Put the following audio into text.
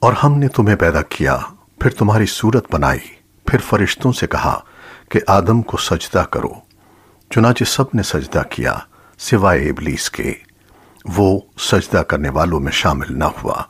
اور ہم نے تمہیں پیدا کیا، پھر تمہاری صورت بنائی، پھر فرشتوں سے کہا کہ آدم کو سجدہ کرو۔ چنانچہ سب نے سجدہ کیا، سوائے ابلیس کے۔ وہ سجدہ کرنے والوں میں شامل نہ ہوا۔